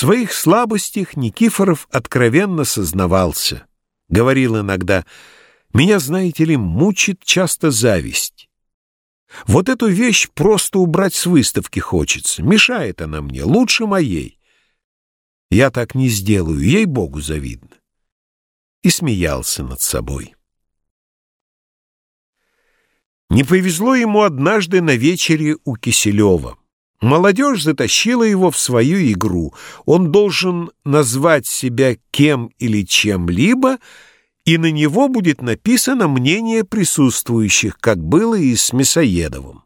своих слабостях Никифоров откровенно сознавался. Говорил иногда, «Меня, знаете ли, мучит часто зависть. Вот эту вещь просто убрать с выставки хочется. Мешает она мне, лучше моей. Я так не сделаю, ей-богу завидно». И смеялся над собой. Не повезло ему однажды на вечере у Киселева. Молодежь затащила его в свою игру. Он должен назвать себя кем или чем-либо, и на него будет написано мнение присутствующих, как было и с Мясоедовым.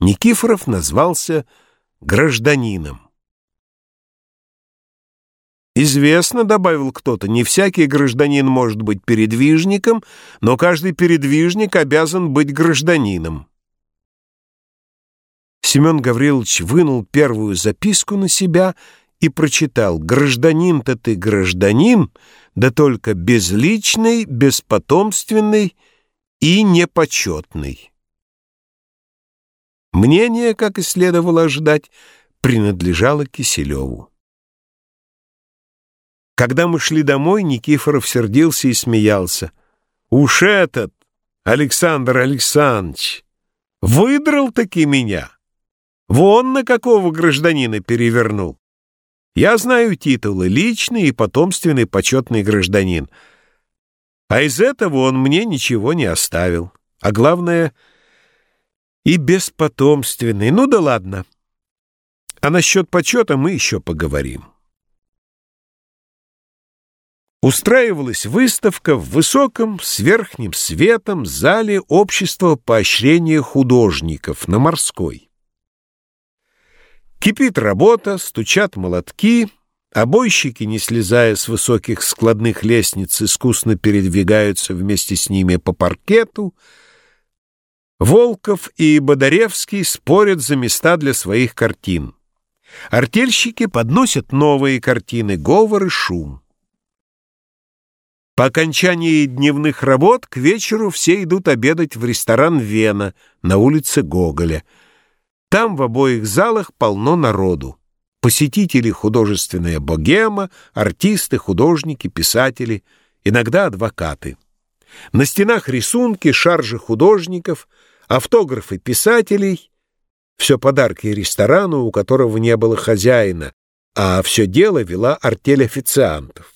Никифоров назвался гражданином. «Известно, — добавил кто-то, — не всякий гражданин может быть передвижником, но каждый передвижник обязан быть гражданином». Семен Гаврилович вынул первую записку на себя и прочитал «Гражданин-то ты гражданин, да только безличный, беспотомственный и непочетный». Мнение, как и следовало ожидать, принадлежало Киселеву. Когда мы шли домой, Никифоров сердился и смеялся. «Уж этот, Александр Александрович, выдрал-таки меня!» Вон на какого гражданина перевернул. Я знаю титулы «личный» и «потомственный почетный гражданин». А из этого он мне ничего не оставил. А главное, и беспотомственный. Ну да ладно. А насчет почета мы еще поговорим. Устраивалась выставка в высоком, с верхним светом зале общества поощрения художников на Морской. Кипит работа, стучат молотки, обойщики, не слезая с высоких складных лестниц, искусно передвигаются вместе с ними по паркету. Волков и Бодаревский спорят за места для своих картин. Артельщики подносят новые картины, говор и шум. По окончании дневных работ к вечеру все идут обедать в ресторан «Вена» на улице Гоголя — там в обоих залах полно народу. Посетители художественная богема, артисты, художники, писатели, иногда адвокаты. На стенах рисунки, шаржи художников, автографы писателей, все подарки ресторану, у которого не было хозяина, а все дело вела артель официантов.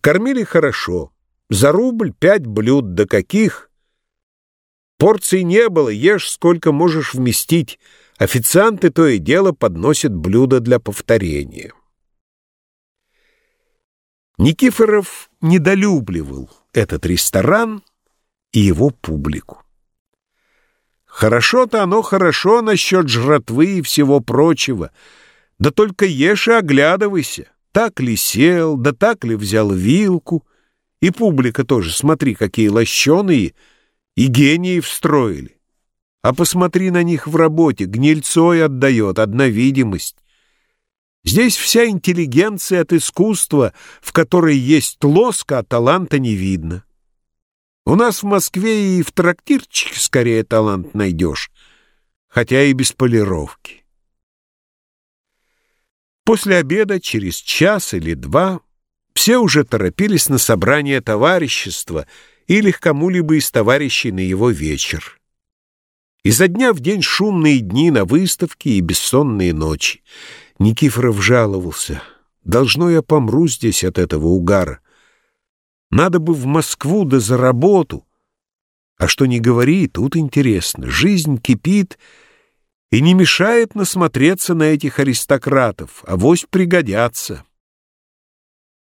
Кормили хорошо, за рубль пять блюд, до каких Порций не было, ешь сколько можешь вместить. Официанты то и дело подносят блюда для повторения. Никифоров недолюбливал этот ресторан и его публику. Хорошо-то оно хорошо насчет жратвы и всего прочего, да только ешь и оглядывайся, так ли сел, да так ли взял вилку, и публика тоже, смотри, какие лощеные, и гении встроили. А посмотри на них в работе, гнильцой отдает, одна видимость. Здесь вся интеллигенция от искусства, в которой есть лоска, а таланта не видно. У нас в Москве и в трактирчике скорее талант найдешь, хотя и без полировки. После обеда, через час или два, все уже торопились на собрание товарищества — или к кому-либо из товарищей на его вечер. Изо дня в день шумные дни на выставке и бессонные ночи. Никифоров жаловался. «Должно я помру здесь от этого угара. Надо бы в Москву да за работу. А что не говори, тут интересно. Жизнь кипит и не мешает насмотреться на этих аристократов, а вось пригодятся».